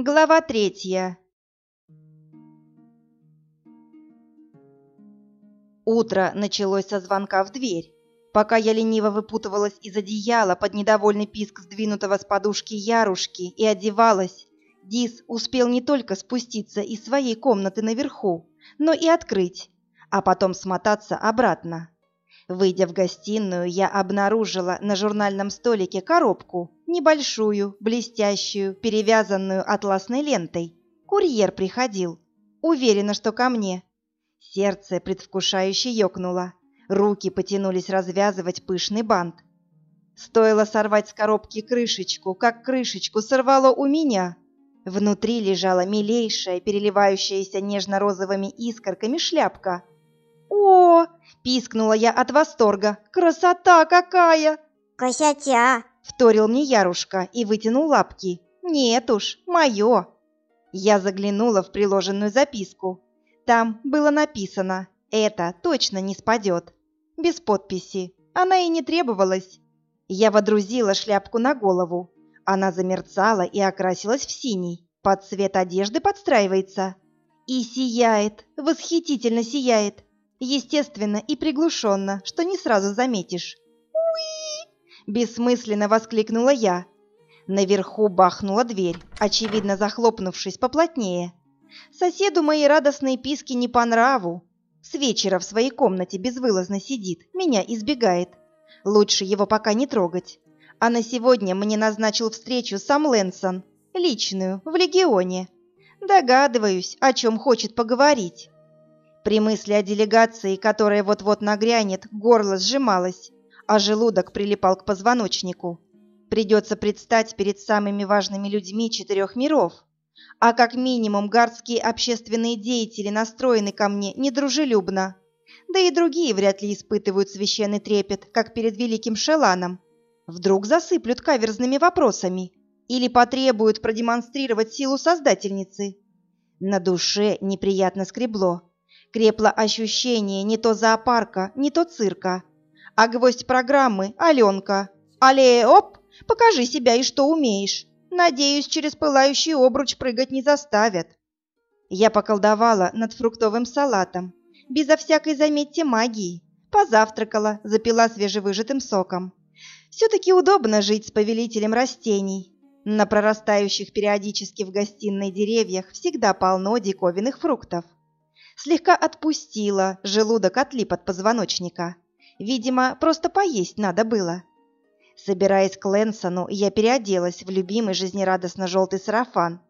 Глава третья. Утро началось со звонка в дверь. Пока я лениво выпутывалась из одеяла под недовольный писк сдвинутого с подушки ярушки и одевалась, Дис успел не только спуститься из своей комнаты наверху, но и открыть, а потом смотаться обратно. Выйдя в гостиную, я обнаружила на журнальном столике коробку, небольшую, блестящую, перевязанную атласной лентой. Курьер приходил. Уверена, что ко мне. Сердце предвкушающе ёкнуло. Руки потянулись развязывать пышный бант. Стоило сорвать с коробки крышечку, как крышечку сорвало у меня. Внутри лежала милейшая, переливающаяся нежно-розовыми искорками шляпка – «О!» – пискнула я от восторга. «Красота какая!» «Косятя!» – вторил мне Ярушка и вытянул лапки. «Нет уж, мое!» Я заглянула в приложенную записку. Там было написано «Это точно не спадет». Без подписи. Она и не требовалась. Я водрузила шляпку на голову. Она замерцала и окрасилась в синий. Под цвет одежды подстраивается. И сияет, восхитительно сияет. Естественно и приглушенно, что не сразу заметишь. «Уи!» – бессмысленно воскликнула я. Наверху бахнула дверь, очевидно захлопнувшись поплотнее. Соседу мои радостные писки не по нраву. С вечера в своей комнате безвылазно сидит, меня избегает. Лучше его пока не трогать. А на сегодня мне назначил встречу сам Лэнсон, личную, в Легионе. Догадываюсь, о чем хочет поговорить. При мысли о делегации, которая вот-вот нагрянет, горло сжималось, а желудок прилипал к позвоночнику. Придется предстать перед самыми важными людьми четырех миров. А как минимум гардские общественные деятели настроены ко мне недружелюбно. Да и другие вряд ли испытывают священный трепет, как перед великим Шеланом. Вдруг засыплют каверзными вопросами или потребуют продемонстрировать силу создательницы. На душе неприятно скребло крепло ощущение не то зоопарка, не то цирка. А гвоздь программы — Аленка. Але, оп, покажи себя и что умеешь. Надеюсь, через пылающий обруч прыгать не заставят. Я поколдовала над фруктовым салатом, безо всякой, заметьте, магии. Позавтракала, запила свежевыжатым соком. Все-таки удобно жить с повелителем растений. На прорастающих периодически в гостиной деревьях всегда полно диковинных фруктов слегка отпустила, желудок отлип от позвоночника. Видимо, просто поесть надо было. Собираясь к Лэнсону, я переоделась в любимый жизнерадостно-желтый сарафан.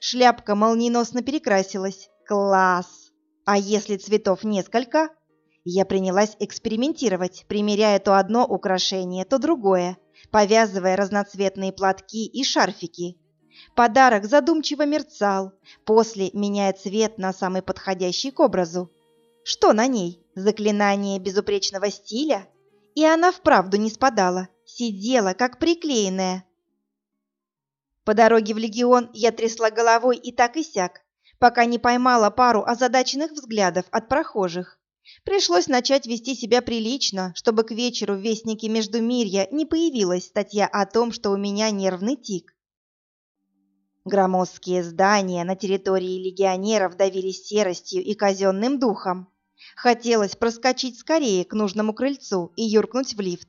Шляпка молниеносно перекрасилась. Класс! А если цветов несколько? Я принялась экспериментировать, примеряя то одно украшение, то другое, повязывая разноцветные платки и шарфики. Подарок задумчиво мерцал, после меняя цвет на самый подходящий к образу. Что на ней? Заклинание безупречного стиля? И она вправду не спадала, сидела как приклеенная. По дороге в Легион я трясла головой и так и сяк, пока не поймала пару озадаченных взглядов от прохожих. Пришлось начать вести себя прилично, чтобы к вечеру в Вестнике Междумирья не появилась статья о том, что у меня нервный тик. Громоздкие здания на территории легионеров давились серостью и казенным духом. Хотелось проскочить скорее к нужному крыльцу и юркнуть в лифт.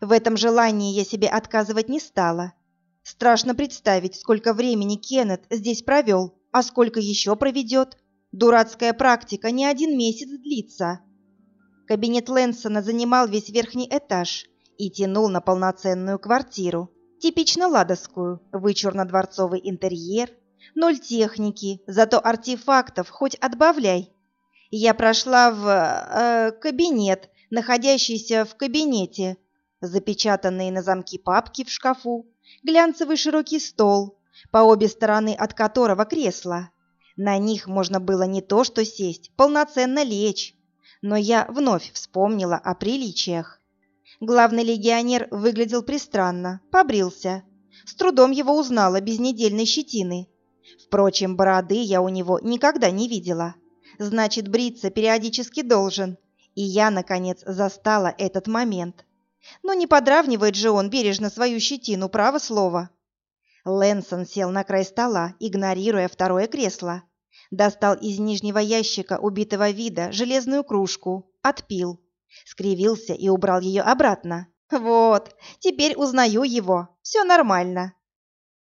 В этом желании я себе отказывать не стала. Страшно представить, сколько времени Кеннет здесь провел, а сколько еще проведет. Дурацкая практика не один месяц длится. Кабинет Лэнсона занимал весь верхний этаж и тянул на полноценную квартиру. Типично ладовскую, вычурно-дворцовый интерьер, ноль техники, зато артефактов хоть отбавляй. Я прошла в э, кабинет, находящийся в кабинете, запечатанные на замки папки в шкафу, глянцевый широкий стол, по обе стороны от которого кресло. На них можно было не то что сесть, полноценно лечь. Но я вновь вспомнила о приличиях. Главный легионер выглядел пристранно, побрился. С трудом его узнала без недельной щетины. Впрочем, бороды я у него никогда не видела. Значит, бриться периодически должен. И я, наконец, застала этот момент. Но не подравнивает же он бережно свою щетину, право слово. Лэнсон сел на край стола, игнорируя второе кресло. Достал из нижнего ящика убитого вида железную кружку, отпил, скривился и убрал ее обратно. «Вот, теперь узнаю его. Все нормально».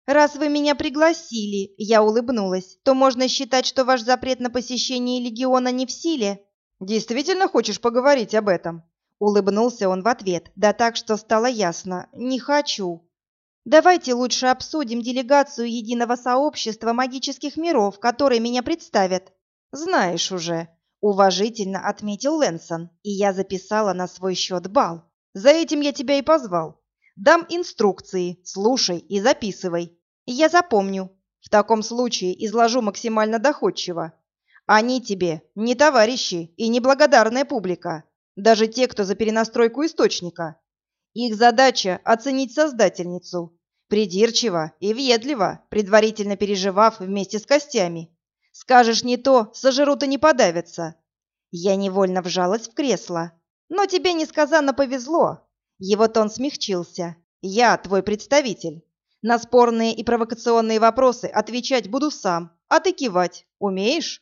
«Раз вы меня пригласили», — я улыбнулась, «то можно считать, что ваш запрет на посещение легиона не в силе?» «Действительно хочешь поговорить об этом?» Улыбнулся он в ответ, да так, что стало ясно. «Не хочу». Давайте лучше обсудим делегацию единого сообщества магических миров, которые меня представят. Знаешь уже, уважительно отметил Лэнсон, и я записала на свой счет бал. За этим я тебя и позвал. Дам инструкции, слушай и записывай. Я запомню. В таком случае изложу максимально доходчиво. Они тебе не товарищи и не благодарная публика, даже те, кто за перенастройку источника. Их задача – оценить создательницу. Придирчиво и въедливо, предварительно переживав вместе с костями. Скажешь не то, сожрут и не подавятся. Я невольно вжалась в кресло. Но тебе несказанно повезло. Его тон смягчился. Я твой представитель. На спорные и провокационные вопросы отвечать буду сам, а ты кивать умеешь?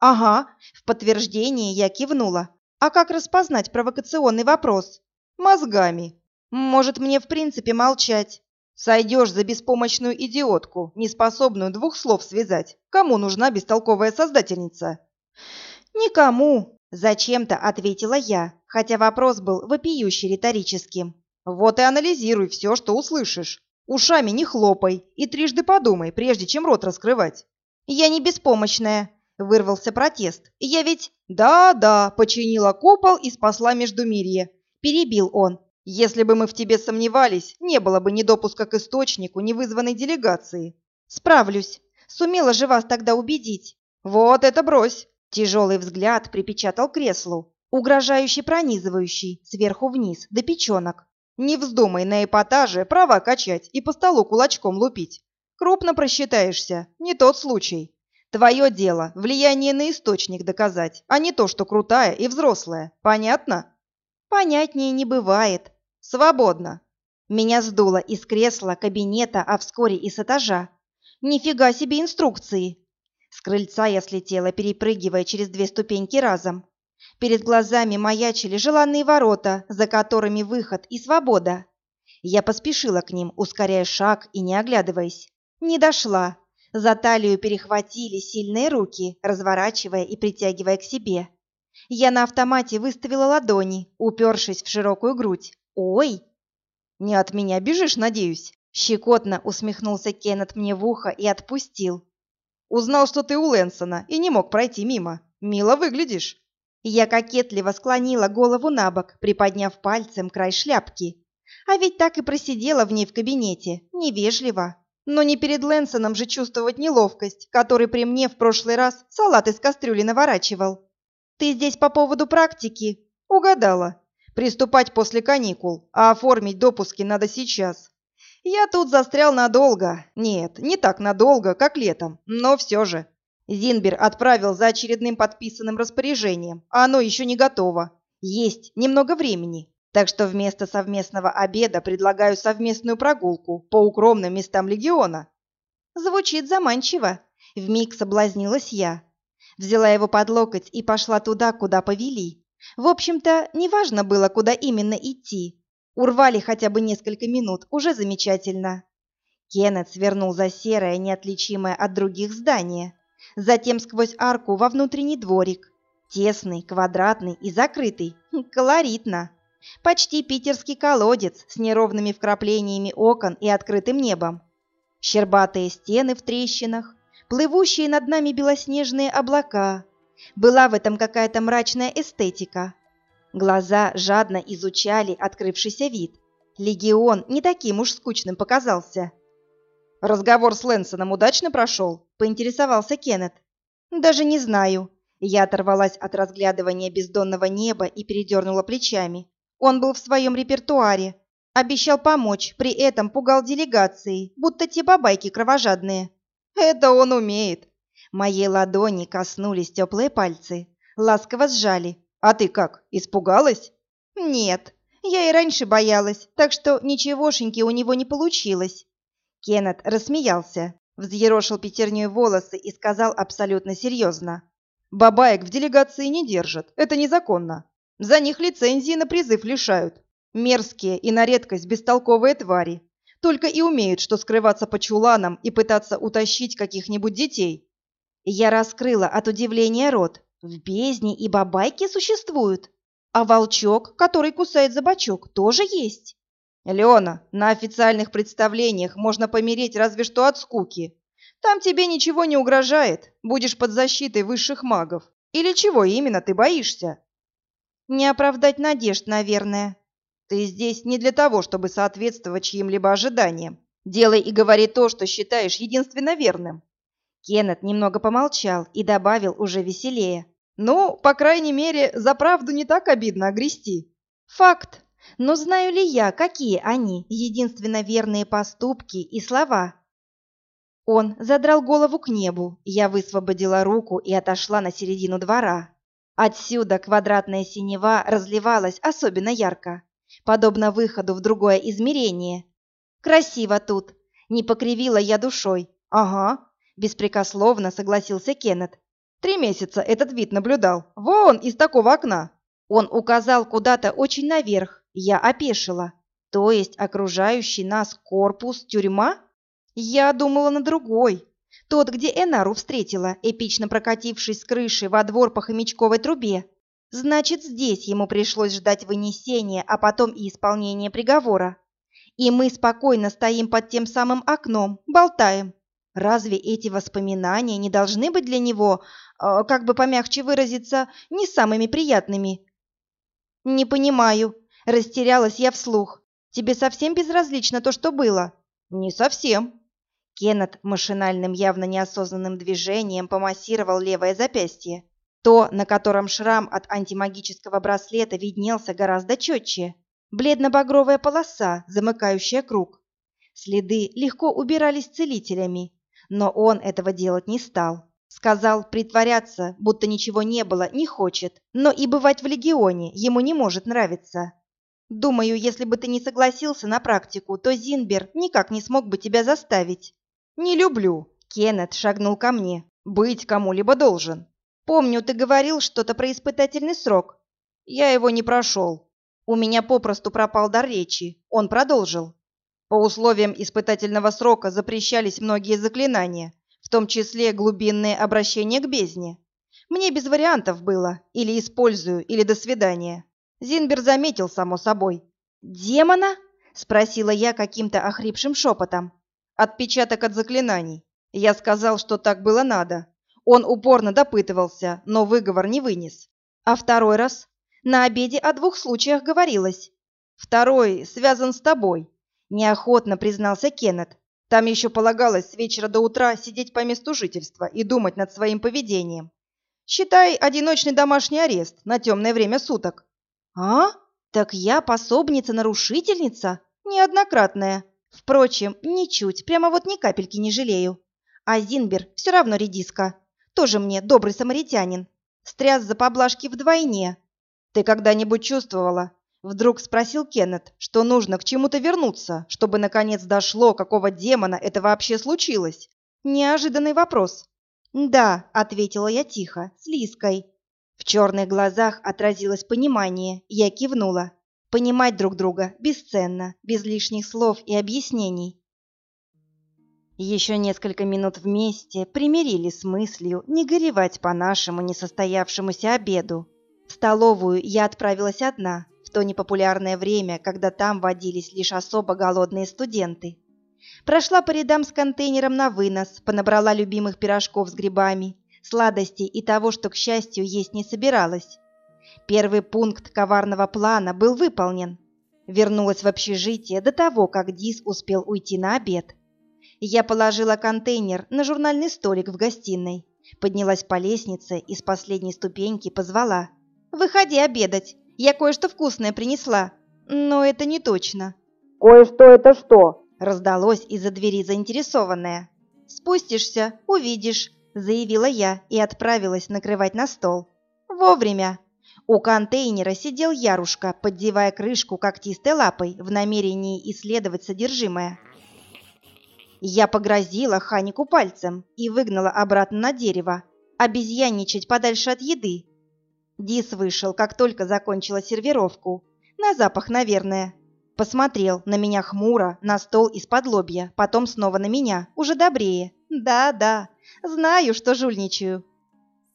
Ага, в подтверждение я кивнула. А как распознать провокационный вопрос? Мозгами. Может, мне в принципе молчать? Сойдешь за беспомощную идиотку, неспособную двух слов связать. Кому нужна бестолковая создательница? Никому, зачем-то ответила я, хотя вопрос был вопиюще риторическим. Вот и анализируй все, что услышишь. Ушами не хлопай и трижды подумай, прежде чем рот раскрывать. Я не беспомощная, вырвался протест. Я ведь... Да-да, починила купол и спасла Междумирье. Перебил он, если бы мы в тебе сомневались, не было бы ни допуска к источнику, ни вызванной делегации. Справлюсь. Сумела же вас тогда убедить. Вот это брось. Тяжелый взгляд припечатал креслу, угрожающий пронизывающий, сверху вниз, до печенок. Не вздумай на эпатаже права качать и по столу кулачком лупить. Крупно просчитаешься, не тот случай. Твое дело – влияние на источник доказать, а не то, что крутая и взрослая. Понятно? Понятнее не бывает. Свободно. Меня сдуло из кресла, кабинета, а вскоре и с этажа. Нифига себе инструкции. С крыльца я слетела, перепрыгивая через две ступеньки разом. Перед глазами маячили желанные ворота, за которыми выход и свобода. Я поспешила к ним, ускоряя шаг и не оглядываясь. Не дошла. За талию перехватили сильные руки, разворачивая и притягивая к себе. Я на автомате выставила ладони, упершись в широкую грудь. «Ой!» «Не от меня бежишь, надеюсь?» Щекотно усмехнулся Кеннет мне в ухо и отпустил. «Узнал, что ты у Лэнсона, и не мог пройти мимо. Мило выглядишь». Я кокетливо склонила голову на бок, приподняв пальцем край шляпки. А ведь так и просидела в ней в кабинете, невежливо. Но не перед Лэнсоном же чувствовать неловкость, который при мне в прошлый раз салат из кастрюли наворачивал. «Ты здесь по поводу практики?» «Угадала. Приступать после каникул, а оформить допуски надо сейчас. Я тут застрял надолго. Нет, не так надолго, как летом, но все же. Зинбер отправил за очередным подписанным распоряжением, а оно еще не готово. Есть немного времени, так что вместо совместного обеда предлагаю совместную прогулку по укромным местам легиона. Звучит заманчиво. Вмиг соблазнилась я. Взяла его под локоть и пошла туда, куда повели. В общем-то, неважно было, куда именно идти. Урвали хотя бы несколько минут, уже замечательно. Кеннет свернул за серое, неотличимое от других здание. Затем сквозь арку во внутренний дворик. Тесный, квадратный и закрытый. Колоритно. Почти питерский колодец с неровными вкраплениями окон и открытым небом. Щербатые стены в трещинах, плывущие над нами белоснежные облака, была в этом какая-то мрачная эстетика. Глаза жадно изучали открывшийся вид. Легион не таким уж скучным показался. «Разговор с Лэнсоном удачно прошел?» – поинтересовался Кеннет. «Даже не знаю». Я оторвалась от разглядывания бездонного неба и передернула плечами. Он был в своем репертуаре. Обещал помочь, при этом пугал делегации, будто те бабайки кровожадные. «Это он умеет», Моей ладони коснулись теплые пальцы, ласково сжали. «А ты как, испугалась?» «Нет, я и раньше боялась, так что ничегошеньки у него не получилось». Кеннет рассмеялся, взъерошил пятерней волосы и сказал абсолютно серьезно. «Бабаек в делегации не держат, это незаконно. За них лицензии на призыв лишают. Мерзкие и на редкость бестолковые твари. Только и умеют, что скрываться по чуланам и пытаться утащить каких-нибудь детей». Я раскрыла от удивления рот. В бездне и бабайки существуют. А волчок, который кусает за бочок, тоже есть. Леона, на официальных представлениях можно помереть разве что от скуки. Там тебе ничего не угрожает, будешь под защитой высших магов. Или чего именно ты боишься? Не оправдать надежд, наверное. Ты здесь не для того, чтобы соответствовать чьим-либо ожиданиям. Делай и говори то, что считаешь единственно верным. Кеннет немного помолчал и добавил уже веселее. Ну, по крайней мере, за правду не так обидно огрести. Факт. Но знаю ли я, какие они, единственно верные поступки и слова? Он задрал голову к небу, я высвободила руку и отошла на середину двора. Отсюда квадратная синева разливалась особенно ярко, подобно выходу в другое измерение. Красиво тут. Не покривила я душой. Ага, беспрекословно согласился Кеннет. Три месяца этот вид наблюдал. Вон из такого окна. Он указал куда-то очень наверх, я опешила. То есть окружающий нас корпус тюрьма? Я думала на другой. Тот, где Энару встретила, эпично прокатившись с крыши во двор по хомячковой трубе. Значит, здесь ему пришлось ждать вынесения, а потом и исполнения приговора. И мы спокойно стоим под тем самым окном, болтаем. Разве эти воспоминания не должны быть для него, э, как бы помягче выразиться, не самыми приятными? Не понимаю, Растерялась я вслух. Тебе совсем безразлично то, что было? Не совсем. Кеннет машинальным, явно неосознанным движением помассировал левое запястье. То, на котором шрам от антимагического браслета виднелся гораздо четче. Бледно-багровая полоса, замыкающая круг. Следы легко убирались целителями, но он этого делать не стал. Сказал, притворяться, будто ничего не было, не хочет, но и бывать в легионе ему не может нравиться. Думаю, если бы ты не согласился на практику, то Зинбер никак не смог бы тебя заставить. Не люблю. Кеннет шагнул ко мне. Быть кому-либо должен. Помню, ты говорил что-то про испытательный срок. Я его не прошел. У меня попросту пропал дар речи. Он продолжил. По условиям испытательного срока запрещались многие заклинания, в том числе глубинные обращения к бездне. Мне без вариантов было. Или использую, или до свидания. Зинбер заметил, само собой. «Демона?» — спросила я каким-то охрипшим шепотом. «Отпечаток от заклинаний. Я сказал, что так было надо. Он упорно допытывался, но выговор не вынес. А второй раз? На обеде о двух случаях говорилось. Второй связан с тобой», — неохотно признался Кеннет. «Там еще полагалось с вечера до утра сидеть по месту жительства и думать над своим поведением. Считай одиночный домашний арест на темное время суток. «А? Так я пособница-нарушительница? Неоднократная. Впрочем, ничуть, прямо вот ни капельки не жалею. А Зинбер все равно редиска. Тоже мне добрый самаритянин. Стряс за поблажки вдвойне. Ты когда-нибудь чувствовала, Вдруг спросил Кеннет, что нужно к чему-то вернуться, чтобы наконец дошло, какого демона это вообще случилось. Неожиданный вопрос. «Да», — ответила я тихо, с Лиской. В черных глазах отразилось понимание, я кивнула. Понимать друг друга бесценно, без лишних слов и объяснений. Еще несколько минут вместе примирили с мыслью не горевать по нашему несостоявшемуся обеду. В столовую я отправилась одна, то непопулярное время, когда там водились лишь особо голодные студенты. Прошла по рядам с контейнером на вынос, понабрала любимых пирожков с грибами, сладостей и того, что, к счастью, есть не собиралась. Первый пункт коварного плана был выполнен. Вернулась в общежитие до того, как Дис успел уйти на обед. Я положила контейнер на журнальный столик в гостиной, поднялась по лестнице и с последней ступеньки позвала. «Выходи обедать, я кое-что вкусное принесла». Но это не точно. «Кое-что это что?» раздалось из-за двери заинтересованное. «Спустишься, увидишь», заявила я и отправилась накрывать на стол. Вовремя. У контейнера сидел Ярушка, поддевая крышку когтистой лапой в намерении исследовать содержимое. Я погрозила Ханику пальцем и выгнала обратно на дерево, обезьянничать подальше от еды. Дис вышел, как только закончила сервировку. На запах, наверное. Посмотрел на меня хмуро, на стол из-под лобья, потом снова на меня, уже добрее. Да-да, знаю, что жульничаю.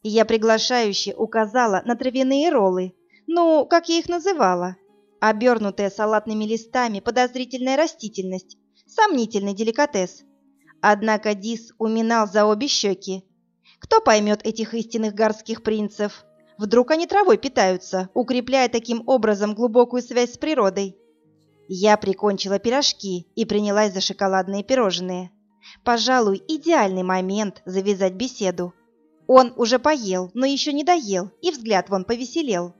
Я приглашающе указала на травяные роллы. Ну, как я их называла. Обернутая салатными листами подозрительная растительность. Сомнительный деликатес. Однако Дис уминал за обе щеки. Кто поймет этих истинных горских принцев? Вдруг они травой питаются, укрепляя таким образом глубокую связь с природой? Я прикончила пирожки и принялась за шоколадные пирожные. Пожалуй, идеальный момент завязать беседу. Он уже поел, но еще не доел, и взгляд вон повеселел.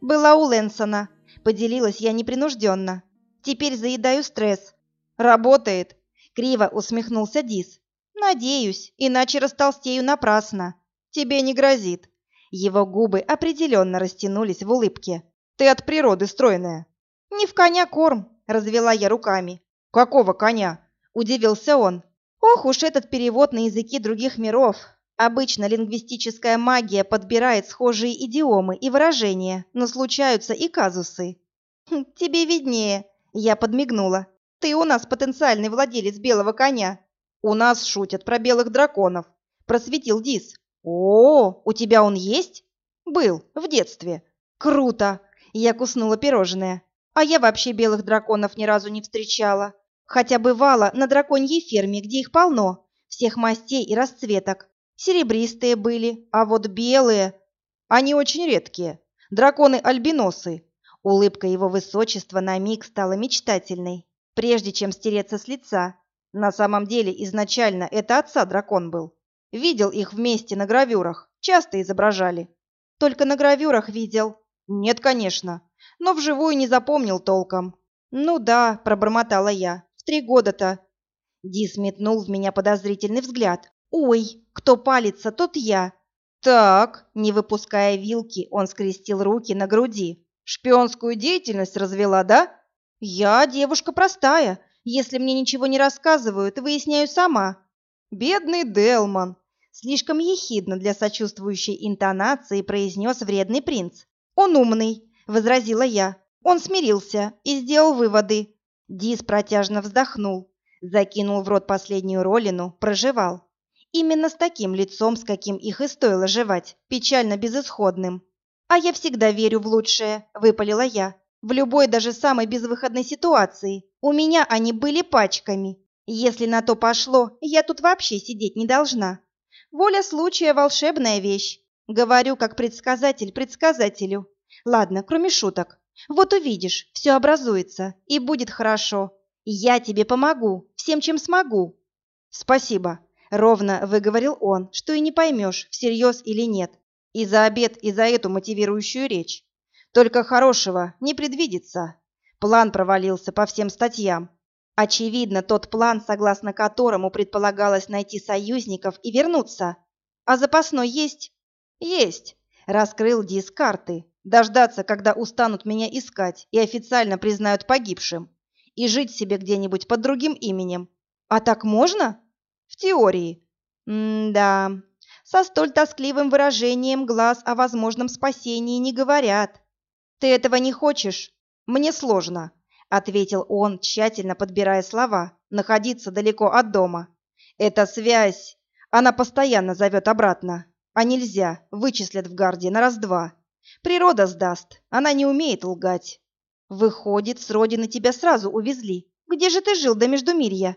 Была у Лэнсона. Поделилась я непринужденно. Теперь заедаю стресс. Работает. Криво усмехнулся Дис. Надеюсь, иначе растолстею напрасно. Тебе не грозит. Его губы определенно растянулись в улыбке. Ты от природы стройная. «Не в коня корм», — развела я руками. «Какого коня?» — удивился он. «Ох уж этот перевод на языки других миров. Обычно лингвистическая магия подбирает схожие идиомы и выражения, но случаются и казусы». «Хм, «Тебе виднее», — я подмигнула. «Ты у нас потенциальный владелец белого коня». «У нас шутят про белых драконов», — просветил Дис. «О, у тебя он есть?» «Был, в детстве». «Круто!» — я куснула пирожное. А я вообще белых драконов ни разу не встречала. Хотя бывала на драконьей ферме, где их полно, всех мастей и расцветок. Серебристые были, а вот белые... Они очень редкие. Драконы-альбиносы. Улыбка его высочества на миг стала мечтательной, прежде чем стереться с лица. На самом деле, изначально это отца дракон был. Видел их вместе на гравюрах, часто изображали. Только на гравюрах видел. Нет, конечно но вживую не запомнил толком. «Ну да», — пробормотала я, — «в три года-то». Дис метнул в меня подозрительный взгляд. «Ой, кто палится, тот я». «Так», — не выпуская вилки, он скрестил руки на груди. «Шпионскую деятельность развела, да?» «Я девушка простая. Если мне ничего не рассказывают, выясняю сама». «Бедный Делман», — слишком ехидно для сочувствующей интонации произнес вредный принц. «Он умный, — возразила я. Он смирился и сделал выводы. Дис протяжно вздохнул, закинул в рот последнюю ролину, проживал. Именно с таким лицом, с каким их и стоило жевать, печально безысходным. «А я всегда верю в лучшее», — выпалила я. «В любой, даже самой безвыходной ситуации. У меня они были пачками. Если на то пошло, я тут вообще сидеть не должна. Воля случая — волшебная вещь. Говорю, как предсказатель предсказателю. Ладно, кроме шуток. Вот увидишь, все образуется, и будет хорошо. Я тебе помогу, всем, чем смогу. Спасибо, ровно выговорил он, что и не поймешь, всерьез или нет. И за обед, и за эту мотивирующую речь. Только хорошего не предвидится. План провалился по всем статьям. Очевидно, тот план, согласно которому предполагалось найти союзников и вернуться. А запасной есть? Есть. Раскрыл диск карты дождаться, когда устанут меня искать и официально признают погибшим, и жить себе где-нибудь под другим именем. А так можно? В теории. М-да. Со столь тоскливым выражением глаз о возможном спасении не говорят. Ты этого не хочешь? Мне сложно, ответил он, тщательно подбирая слова. Находиться далеко от дома. Эта связь, она постоянно зовет обратно. А нельзя, вычислят в гарде на раз-два. Природа сдаст, она не умеет лгать. Выходит, с родины тебя сразу увезли. Где же ты жил до Междумирья?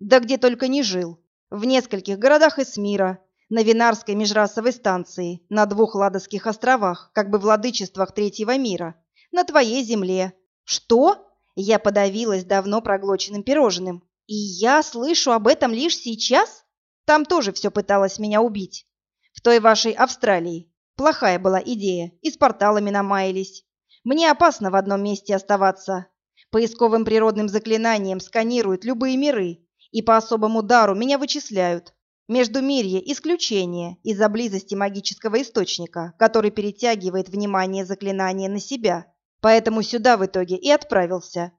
Да где только не жил. В нескольких городах из мира, на Винарской межрасовой станции, на двух Ладожских островах, как бы владычествах третьего мира, на твоей земле. Что? Я подавилась давно проглоченным пирожным. И я слышу об этом лишь сейчас? Там тоже все пыталось меня убить. В той вашей Австралии, Плохая была идея, и с порталами намаялись. Мне опасно в одном месте оставаться. Поисковым природным заклинанием сканируют любые миры, и по особому дару меня вычисляют. Между мирье исключение из-за близости магического источника, который перетягивает внимание заклинания на себя. Поэтому сюда в итоге и отправился.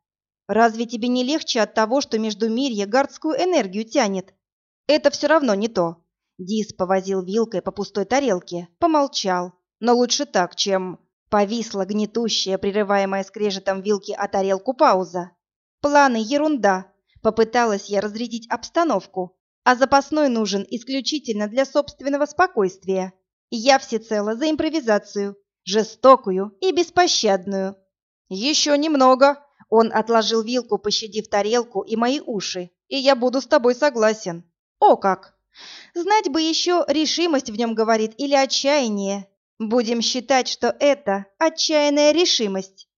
Разве тебе не легче от того, что между мирье гардскую энергию тянет? Это все равно не то. Дис повозил вилкой по пустой тарелке, помолчал. Но лучше так, чем... Повисла гнетущая, прерываемая скрежетом вилки о тарелку пауза. Планы – ерунда. Попыталась я разрядить обстановку. А запасной нужен исключительно для собственного спокойствия. Я всецело за импровизацию. Жестокую и беспощадную. Еще немного. Он отложил вилку, пощадив тарелку и мои уши. И я буду с тобой согласен. О как! Знать бы еще, решимость в нем говорит или отчаяние. Будем считать, что это отчаянная решимость.